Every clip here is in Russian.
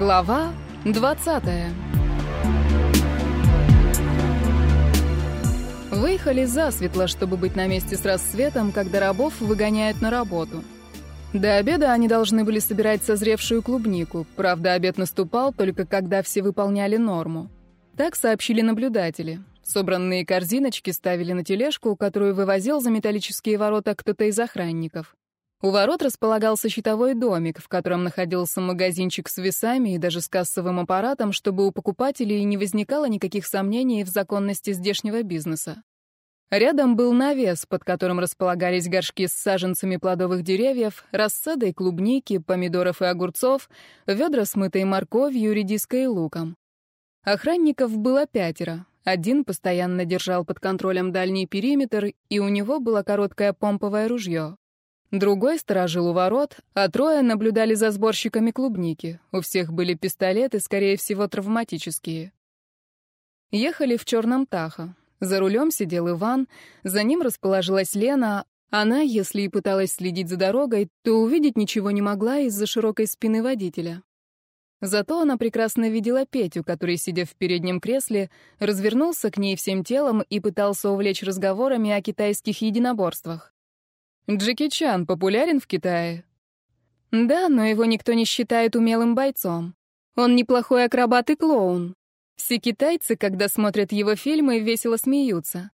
Глава 20 Выехали засветло, чтобы быть на месте с рассветом, когда рабов выгоняют на работу. До обеда они должны были собирать созревшую клубнику, правда, обед наступал только когда все выполняли норму. Так сообщили наблюдатели. Собранные корзиночки ставили на тележку, которую вывозил за металлические ворота кто-то из охранников. У ворот располагался щитовой домик, в котором находился магазинчик с весами и даже с кассовым аппаратом, чтобы у покупателей не возникало никаких сомнений в законности здешнего бизнеса. Рядом был навес, под которым располагались горшки с саженцами плодовых деревьев, рассадой клубники, помидоров и огурцов, ведра с мытой морковью, редиской и луком. Охранников было пятеро. Один постоянно держал под контролем дальний периметр, и у него было короткое помповое ружье. Другой сторожил у ворот, а трое наблюдали за сборщиками клубники. У всех были пистолеты, скорее всего, травматические. Ехали в черном Тахо. За рулем сидел Иван, за ним расположилась Лена. Она, если и пыталась следить за дорогой, то увидеть ничего не могла из-за широкой спины водителя. Зато она прекрасно видела Петю, который, сидя в переднем кресле, развернулся к ней всем телом и пытался увлечь разговорами о китайских единоборствах. Джеки Чан популярен в Китае? Да, но его никто не считает умелым бойцом. Он неплохой акробат и клоун. Все китайцы, когда смотрят его фильмы, весело смеются.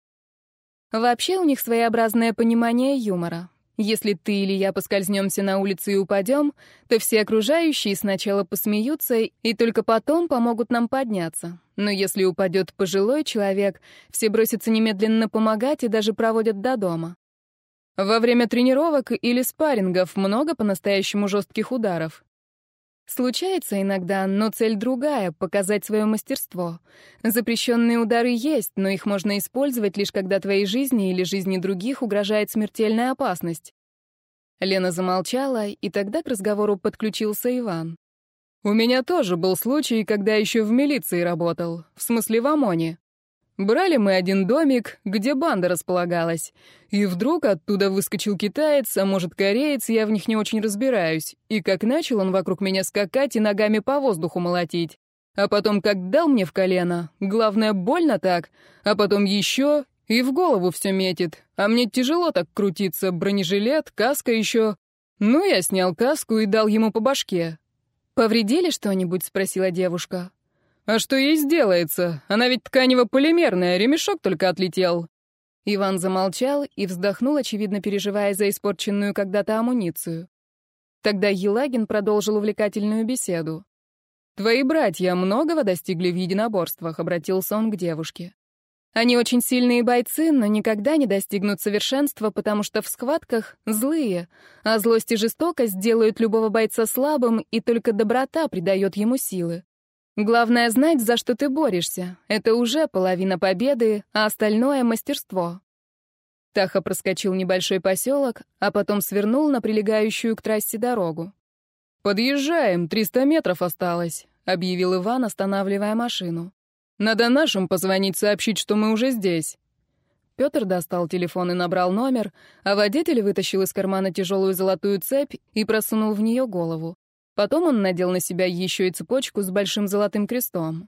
Вообще у них своеобразное понимание юмора. Если ты или я поскользнемся на улице и упадем, то все окружающие сначала посмеются и только потом помогут нам подняться. Но если упадет пожилой человек, все бросятся немедленно помогать и даже проводят до дома. Во время тренировок или спаррингов много по-настоящему жестких ударов. Случается иногда, но цель другая — показать свое мастерство. Запрещенные удары есть, но их можно использовать лишь когда твоей жизни или жизни других угрожает смертельная опасность. Лена замолчала, и тогда к разговору подключился Иван. «У меня тоже был случай, когда еще в милиции работал, в смысле в ОМОНе. Брали мы один домик, где банда располагалась. И вдруг оттуда выскочил китаец, а может кореец, я в них не очень разбираюсь. И как начал он вокруг меня скакать и ногами по воздуху молотить. А потом как дал мне в колено. Главное, больно так. А потом еще и в голову все метит. А мне тяжело так крутиться. Бронежилет, каска еще. Ну, я снял каску и дал ему по башке. «Повредили что-нибудь?» — спросила девушка. «А что ей сделается? Она ведь тканево-полимерная, ремешок только отлетел». Иван замолчал и вздохнул, очевидно переживая за испорченную когда-то амуницию. Тогда Елагин продолжил увлекательную беседу. «Твои братья многого достигли в единоборствах», — обратился он к девушке. «Они очень сильные бойцы, но никогда не достигнут совершенства, потому что в схватках злые, а злость и жестокость делают любого бойца слабым, и только доброта придает ему силы. Главное знать, за что ты борешься. Это уже половина победы, а остальное — мастерство. Таха проскочил небольшой поселок, а потом свернул на прилегающую к трассе дорогу. «Подъезжаем, 300 метров осталось», — объявил Иван, останавливая машину. «Надо нашим позвонить, сообщить, что мы уже здесь». Петр достал телефон и набрал номер, а водитель вытащил из кармана тяжелую золотую цепь и просунул в нее голову. Потом он надел на себя еще и цепочку с большим золотым крестом.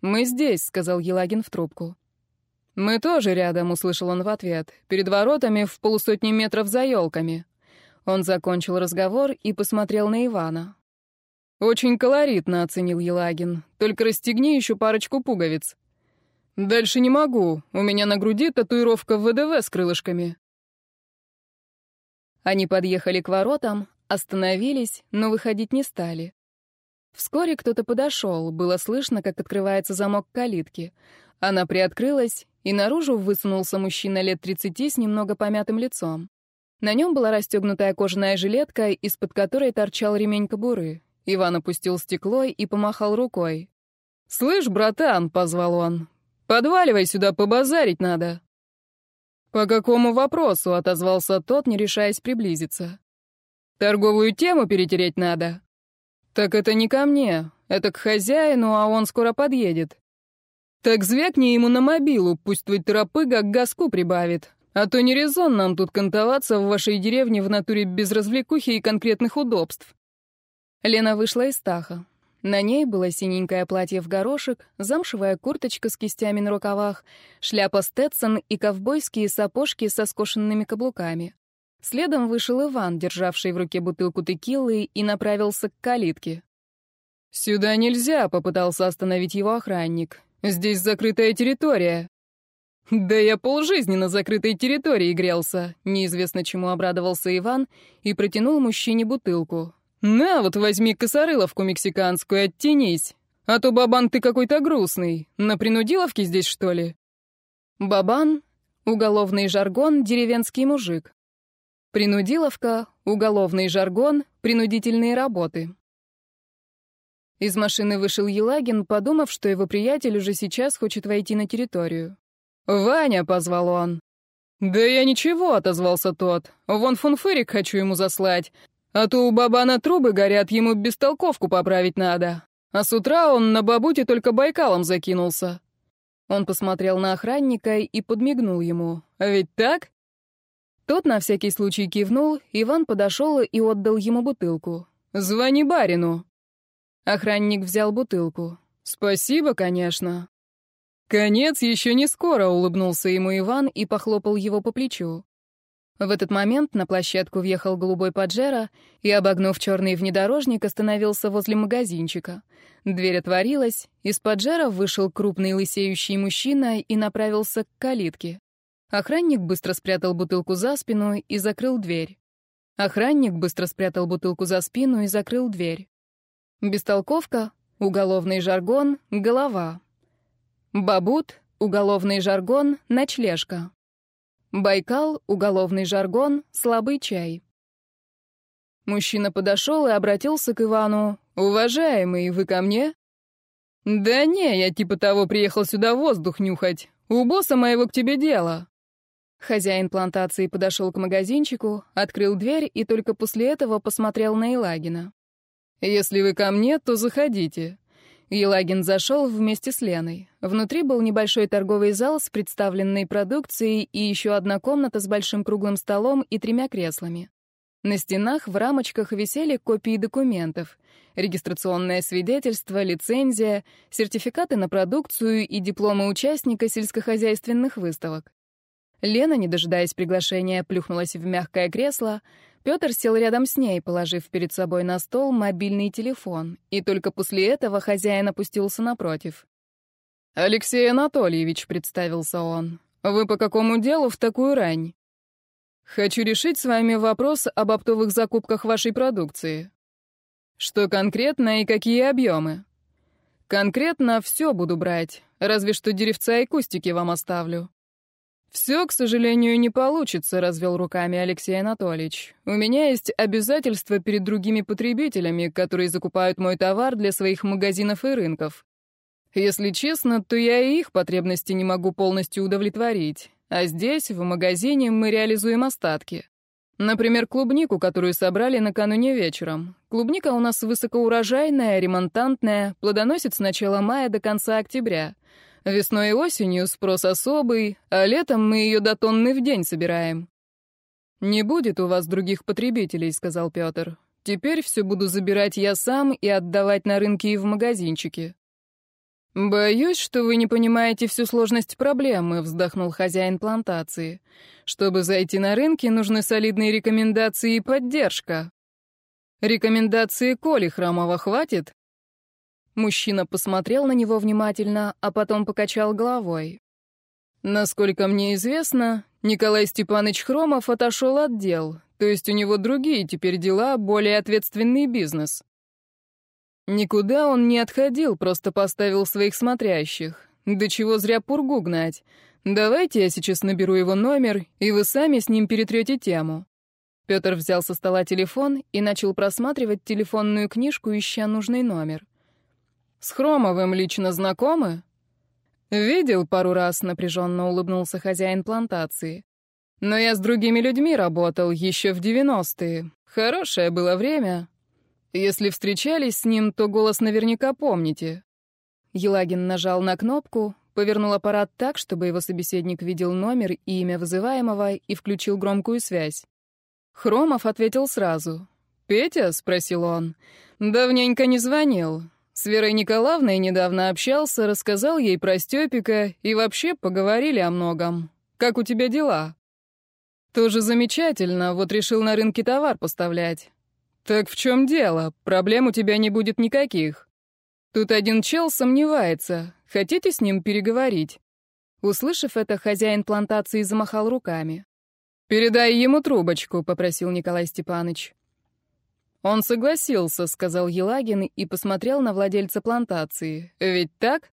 «Мы здесь», — сказал Елагин в трубку. «Мы тоже рядом», — услышал он в ответ. «Перед воротами в полусотни метров за елками». Он закончил разговор и посмотрел на Ивана. «Очень колоритно», — оценил Елагин. «Только расстегни еще парочку пуговиц». «Дальше не могу. У меня на груди татуировка ВДВ с крылышками». Они подъехали к воротам, Остановились, но выходить не стали. Вскоре кто-то подошел, было слышно, как открывается замок калитки. Она приоткрылась, и наружу высунулся мужчина лет 30 с немного помятым лицом. На нем была расстегнутая кожаная жилетка, из-под которой торчал ремень кобуры. Иван опустил стекло и помахал рукой. «Слышь, братан», — позвал он, — «подваливай сюда, побазарить надо». «По какому вопросу?» — отозвался тот, не решаясь приблизиться. Торговую тему перетереть надо. Так это не ко мне, это к хозяину, а он скоро подъедет. Так звякни ему на мобилу, пусть твой торопыга газку прибавит. А то не резон нам тут кантоваться в вашей деревне в натуре без развлекухи и конкретных удобств. Лена вышла из Таха. На ней было синенькое платье в горошек, замшевая курточка с кистями на рукавах, шляпа Стетсон и ковбойские сапожки со скошенными каблуками. Следом вышел Иван, державший в руке бутылку текилы, и направился к калитке. «Сюда нельзя», — попытался остановить его охранник. «Здесь закрытая территория». «Да я полжизни на закрытой территории грелся», — неизвестно чему обрадовался Иван и протянул мужчине бутылку. «На, вот возьми косорыловку мексиканскую, оттянись. А то, Бабан, ты какой-то грустный. На принудиловке здесь, что ли?» Бабан — уголовный жаргон, деревенский мужик. Принудиловка — уголовный жаргон, принудительные работы. Из машины вышел Елагин, подумав, что его приятель уже сейчас хочет войти на территорию. «Ваня!» — позвал он. «Да я ничего», — отозвался тот. «Вон фунфырик хочу ему заслать. А то у бабана трубы горят, ему бестолковку поправить надо. А с утра он на бабуте только Байкалом закинулся». Он посмотрел на охранника и подмигнул ему. «А ведь так?» Тот на всякий случай кивнул, Иван подошел и отдал ему бутылку. «Звони барину». Охранник взял бутылку. «Спасибо, конечно». «Конец еще не скоро», — улыбнулся ему Иван и похлопал его по плечу. В этот момент на площадку въехал голубой Паджеро и, обогнув черный внедорожник, остановился возле магазинчика. Дверь отворилась, из Паджеро вышел крупный лысеющий мужчина и направился к калитке. Охранник быстро спрятал бутылку за спину и закрыл дверь. Охранник быстро спрятал бутылку за спину и закрыл дверь. Бестолковка, уголовный жаргон, голова. Бабут, уголовный жаргон, ночлежка. Байкал, уголовный жаргон, слабый чай. Мужчина подошел и обратился к Ивану. «Уважаемый, вы ко мне?» «Да не, я типа того приехал сюда воздух нюхать. У босса моего к тебе дело». Хозяин плантации подошел к магазинчику, открыл дверь и только после этого посмотрел на Елагина. «Если вы ко мне, то заходите. Елагин зашел вместе с Леной. Внутри был небольшой торговый зал с представленной продукцией и еще одна комната с большим круглым столом и тремя креслами. На стенах в рамочках висели копии документов. Регистрационное свидетельство, лицензия, сертификаты на продукцию и дипломы участника сельскохозяйственных выставок. Лена, не дожидаясь приглашения, плюхнулась в мягкое кресло, Пётр сел рядом с ней, положив перед собой на стол мобильный телефон, и только после этого хозяин опустился напротив. «Алексей Анатольевич», — представился он, — «вы по какому делу в такую рань?» «Хочу решить с вами вопрос об оптовых закупках вашей продукции. Что конкретно и какие объемы?» «Конкретно все буду брать, разве что деревца и кустики вам оставлю». «Все, к сожалению, не получится», — развел руками Алексей Анатольевич. «У меня есть обязательства перед другими потребителями, которые закупают мой товар для своих магазинов и рынков. Если честно, то я и их потребности не могу полностью удовлетворить. А здесь, в магазине, мы реализуем остатки. Например, клубнику, которую собрали накануне вечером. Клубника у нас высокоурожайная, ремонтантная, плодоносит с начала мая до конца октября». Весной и осенью спрос особый, а летом мы ее до тонны в день собираем. «Не будет у вас других потребителей», — сказал Петр. «Теперь все буду забирать я сам и отдавать на рынке и в магазинчике». «Боюсь, что вы не понимаете всю сложность проблемы», — вздохнул хозяин плантации. «Чтобы зайти на рынки, нужны солидные рекомендации и поддержка». «Рекомендации Коли Храмова хватит?» Мужчина посмотрел на него внимательно, а потом покачал головой. Насколько мне известно, Николай Степанович Хромов отошел от дел, то есть у него другие теперь дела, более ответственный бизнес. Никуда он не отходил, просто поставил своих смотрящих. Да чего зря пургу гнать. Давайте я сейчас наберу его номер, и вы сами с ним перетрете тему. Петр взял со стола телефон и начал просматривать телефонную книжку, ища нужный номер. С Хромовым лично знакомы? Видел пару раз, напряженно улыбнулся хозяин плантации. Но я с другими людьми работал еще в девяностые. Хорошее было время. Если встречались с ним, то голос наверняка помните. Елагин нажал на кнопку, повернул аппарат так, чтобы его собеседник видел номер и имя вызываемого и включил громкую связь. Хромов ответил сразу. «Петя?» — спросил он. «Давненько не звонил. С Верой Николаевной недавно общался, рассказал ей про Степика и вообще поговорили о многом. Как у тебя дела?» «Тоже замечательно, вот решил на рынке товар поставлять». «Так в чем дело? Проблем у тебя не будет никаких». Тут один чел сомневается. Хотите с ним переговорить? Услышав это, хозяин плантации замахал руками. «Передай ему трубочку», — попросил Николай Степанович. «Он согласился», — сказал Елагин и посмотрел на владельца плантации. «Ведь так?»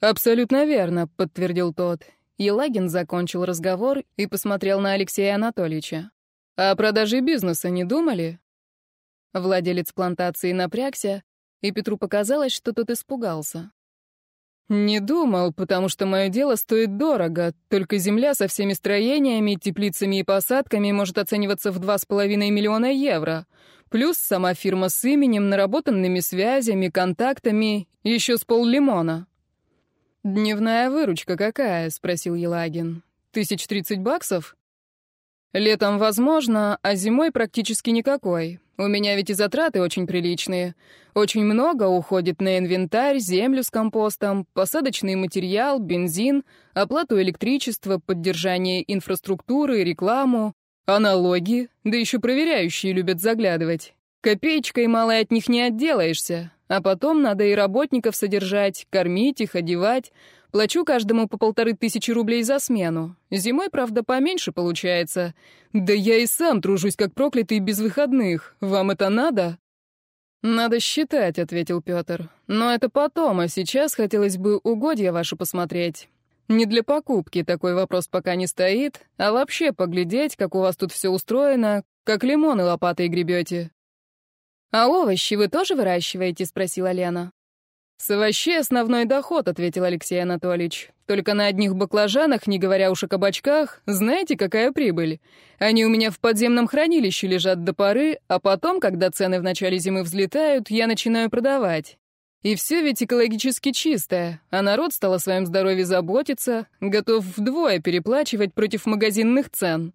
«Абсолютно верно», — подтвердил тот. Елагин закончил разговор и посмотрел на Алексея Анатольевича. «О продаже бизнеса не думали?» Владелец плантации напрягся, и Петру показалось, что тот испугался. «Не думал, потому что мое дело стоит дорого. Только земля со всеми строениями, теплицами и посадками может оцениваться в 2,5 миллиона евро. Плюс сама фирма с именем, наработанными связями, контактами, еще с поллимона». «Дневная выручка какая?» — спросил Елагин. «Тысяч тридцать баксов?» «Летом возможно, а зимой практически никакой. У меня ведь и затраты очень приличные. Очень много уходит на инвентарь, землю с компостом, посадочный материал, бензин, оплату электричества, поддержание инфраструктуры, рекламу, а налоги, да еще проверяющие любят заглядывать. Копеечкой малой от них не отделаешься, а потом надо и работников содержать, кормить их, одевать. Плачу каждому по полторы тысячи рублей за смену. Зимой, правда, поменьше получается. Да я и сам тружусь как проклятый без выходных. Вам это надо? Надо считать, ответил Петр. Но это потом, а сейчас хотелось бы угодья ваши посмотреть. Не для покупки такой вопрос пока не стоит, а вообще поглядеть, как у вас тут все устроено, как лимоны лопатой гребете. «А овощи вы тоже выращиваете?» — спросила Лена. «С овощей основной доход», — ответил Алексей Анатольевич. «Только на одних баклажанах, не говоря уж о кабачках, знаете, какая прибыль? Они у меня в подземном хранилище лежат до поры, а потом, когда цены в начале зимы взлетают, я начинаю продавать. И все ведь экологически чистое, а народ стал о своем здоровье заботиться, готов вдвое переплачивать против магазинных цен».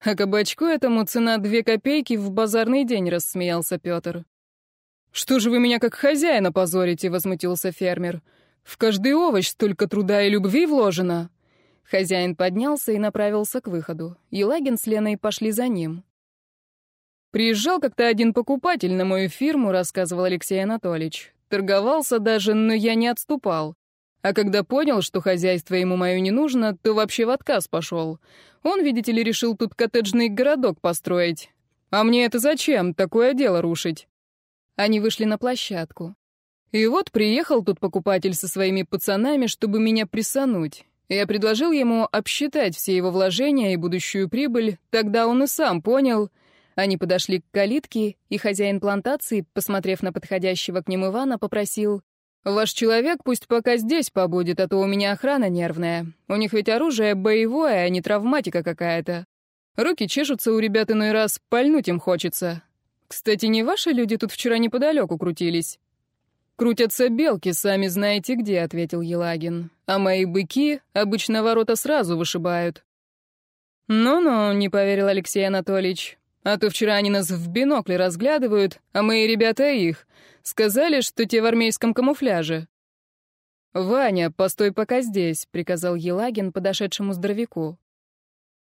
«А кабачку этому цена две копейки в базарный день», — рассмеялся Петр. «Что же вы меня как хозяина позорите?» — возмутился фермер. «В каждый овощ столько труда и любви вложено». Хозяин поднялся и направился к выходу. Елагин с Леной пошли за ним. «Приезжал как-то один покупатель на мою фирму», — рассказывал Алексей Анатольевич. «Торговался даже, но я не отступал. А когда понял, что хозяйство ему мое не нужно, то вообще в отказ пошел. Он, видите ли, решил тут коттеджный городок построить. А мне это зачем, такое дело рушить?» Они вышли на площадку. И вот приехал тут покупатель со своими пацанами, чтобы меня присануть. Я предложил ему обсчитать все его вложения и будущую прибыль, тогда он и сам понял. Они подошли к калитке, и хозяин плантации, посмотрев на подходящего к ним Ивана, попросил, «Ваш человек пусть пока здесь побудет, а то у меня охрана нервная. У них ведь оружие боевое, а не травматика какая-то. Руки чешутся у ребят иной раз, пальнуть им хочется. Кстати, не ваши люди тут вчера неподалеку крутились?» «Крутятся белки, сами знаете где», — ответил Елагин. «А мои быки обычно ворота сразу вышибают». «Ну-ну», — не поверил Алексей Анатольевич. «А то вчера они нас в бинокле разглядывают, а мои ребята их. Сказали, что те в армейском камуфляже». «Ваня, постой пока здесь», — приказал Елагин подошедшему здоровяку.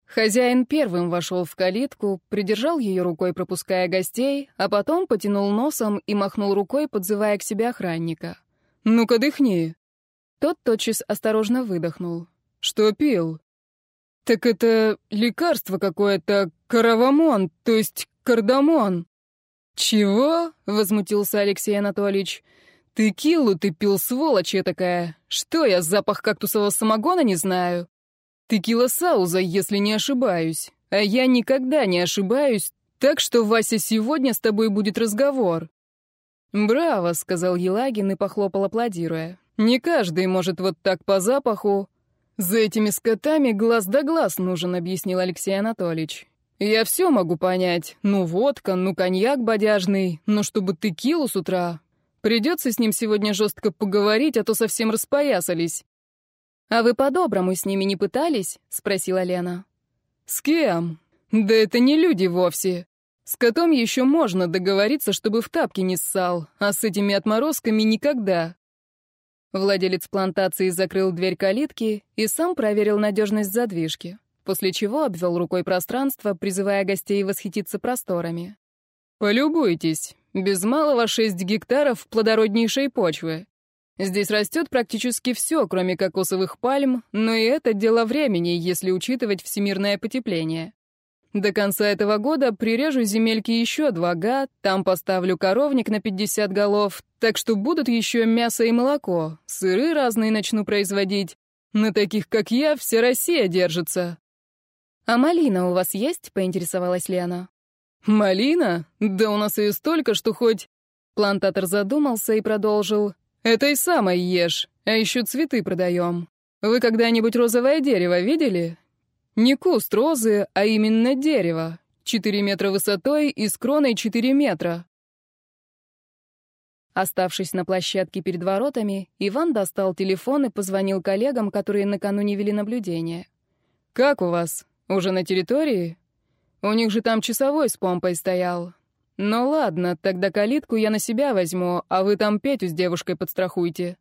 Хозяин первым вошел в калитку, придержал ее рукой, пропуская гостей, а потом потянул носом и махнул рукой, подзывая к себе охранника. «Ну-ка, дыхни!» Тот тотчас осторожно выдохнул. «Что пил?» «Так это лекарство какое-то, каравамон, то есть кардамон». «Чего?» — возмутился Алексей Анатольевич. «Текилу ты пил, сволочь такая. Что я, запах кактусового самогона не знаю?» Текила Сауза, если не ошибаюсь. А я никогда не ошибаюсь, так что, Вася, сегодня с тобой будет разговор». «Браво», — сказал Елагин и похлопал, аплодируя. «Не каждый может вот так по запаху». «За этими скотами глаз да глаз нужен», — объяснил Алексей Анатольевич. «Я все могу понять. Ну, водка, ну, коньяк бодяжный, но чтобы текилу с утра. Придется с ним сегодня жестко поговорить, а то совсем распоясались». «А вы по-доброму с ними не пытались?» — спросила Лена. «С кем? Да это не люди вовсе. С котом еще можно договориться, чтобы в тапки не ссал, а с этими отморозками никогда. Владелец плантации закрыл дверь калитки и сам проверил надежность задвижки, после чего обвел рукой пространство, призывая гостей восхититься просторами. «Полюбуйтесь, без малого 6 гектаров плодороднейшей почвы. Здесь растет практически все, кроме кокосовых пальм, но и это дело времени, если учитывать всемирное потепление. До конца этого года прирежу земельки еще два га, там поставлю коровник на 50 голов, так что будут еще мясо и молоко, сыры разные начну производить. На таких, как я, вся Россия держится. «А малина у вас есть?» — поинтересовалась Лена. «Малина? Да у нас ее столько, что хоть...» Плантатор задумался и продолжил. «Этой самой ешь, а еще цветы продаем. Вы когда-нибудь розовое дерево видели? Не куст розы, а именно дерево. Четыре метра высотой и с кроной четыре метра. Оставшись на площадке перед воротами, Иван достал телефон и позвонил коллегам, которые накануне вели наблюдение. «Как у вас? Уже на территории? У них же там часовой с помпой стоял. Ну ладно, тогда калитку я на себя возьму, а вы там Петю с девушкой подстрахуйте».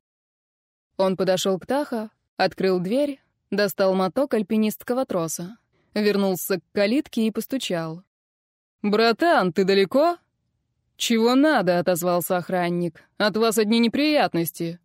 Он подошел к Таха, открыл дверь, Достал моток альпинистского троса. Вернулся к калитке и постучал. «Братан, ты далеко?» «Чего надо?» — отозвался охранник. «От вас одни неприятности».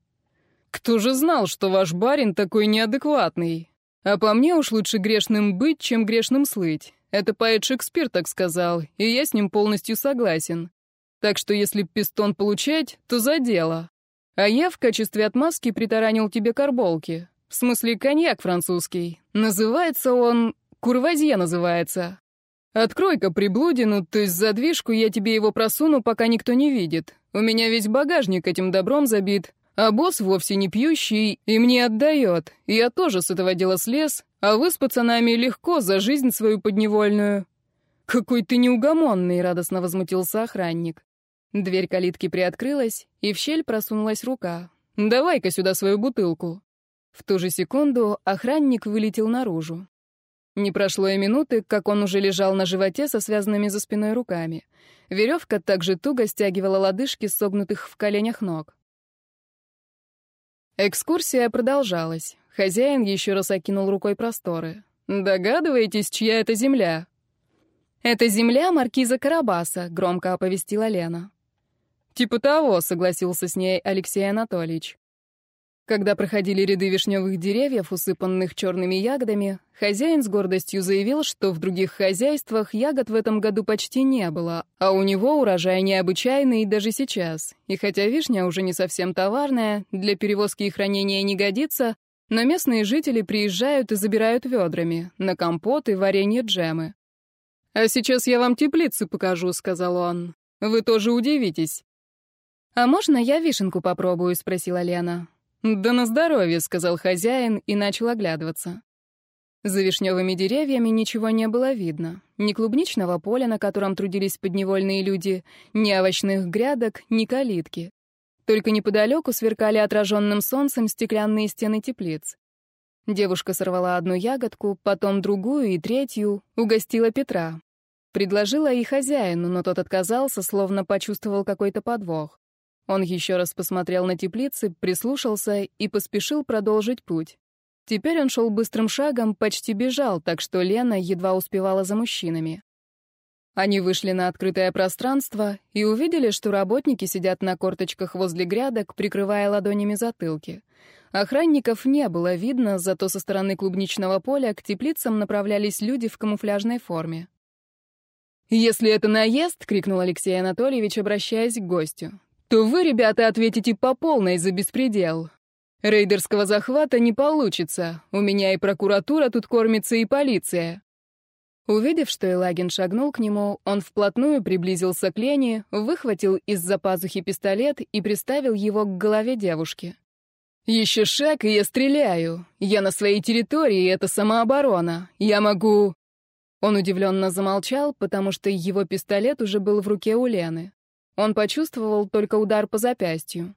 «Кто же знал, что ваш барин такой неадекватный? А по мне уж лучше грешным быть, чем грешным слыть. Это поэт Шекспир так сказал, и я с ним полностью согласен. Так что если пистон получать, то за дело. А я в качестве отмазки притаранил тебе карболки. В смысле, коньяк французский. Называется он... Курвазье называется. Открой-ка приблудину, то есть задвижку, я тебе его просуну, пока никто не видит. У меня весь багажник этим добром забит, а босс вовсе не пьющий и мне отдает. Я тоже с этого дела слез, а вы с пацанами легко за жизнь свою подневольную. Какой ты неугомонный, радостно возмутился охранник. Дверь калитки приоткрылась, и в щель просунулась рука. Давай-ка сюда свою бутылку. В ту же секунду охранник вылетел наружу. Не прошло и минуты, как он уже лежал на животе со связанными за спиной руками. Веревка также туго стягивала лодыжки, согнутых в коленях ног. Экскурсия продолжалась. Хозяин еще раз окинул рукой просторы. «Догадываетесь, чья это земля?» «Это земля маркиза Карабаса», — громко оповестила Лена. «Типа того», — согласился с ней Алексей Анатольевич. Когда проходили ряды вишневых деревьев, усыпанных черными ягодами, хозяин с гордостью заявил, что в других хозяйствах ягод в этом году почти не было, а у него урожай необычайный даже сейчас. И хотя вишня уже не совсем товарная, для перевозки и хранения не годится, но местные жители приезжают и забирают ведрами, на компоты, варенье, джемы. «А сейчас я вам теплицы покажу», — сказал он. «Вы тоже удивитесь». «А можно я вишенку попробую?» — спросила Лена. «Да на здоровье», — сказал хозяин и начал оглядываться. За вишневыми деревьями ничего не было видно. Ни клубничного поля, на котором трудились подневольные люди, ни овощных грядок, ни калитки. Только неподалеку сверкали отраженным солнцем стеклянные стены теплиц. Девушка сорвала одну ягодку, потом другую и третью, угостила Петра. Предложила и хозяину, но тот отказался, словно почувствовал какой-то подвох. Он еще раз посмотрел на теплицы, прислушался и поспешил продолжить путь. Теперь он шел быстрым шагом, почти бежал, так что Лена едва успевала за мужчинами. Они вышли на открытое пространство и увидели, что работники сидят на корточках возле грядок, прикрывая ладонями затылки. Охранников не было видно, зато со стороны клубничного поля к теплицам направлялись люди в камуфляжной форме. «Если это наезд», — крикнул Алексей Анатольевич, обращаясь к гостю, то вы, ребята, ответите по полной за беспредел. Рейдерского захвата не получится. У меня и прокуратура тут кормится, и полиция. Увидев, что Элагин шагнул к нему, он вплотную приблизился к Лене, выхватил из-за пазухи пистолет и приставил его к голове девушки. «Еще шаг, и я стреляю. Я на своей территории, это самооборона. Я могу...» Он удивленно замолчал, потому что его пистолет уже был в руке у Лены. Он почувствовал только удар по запястью.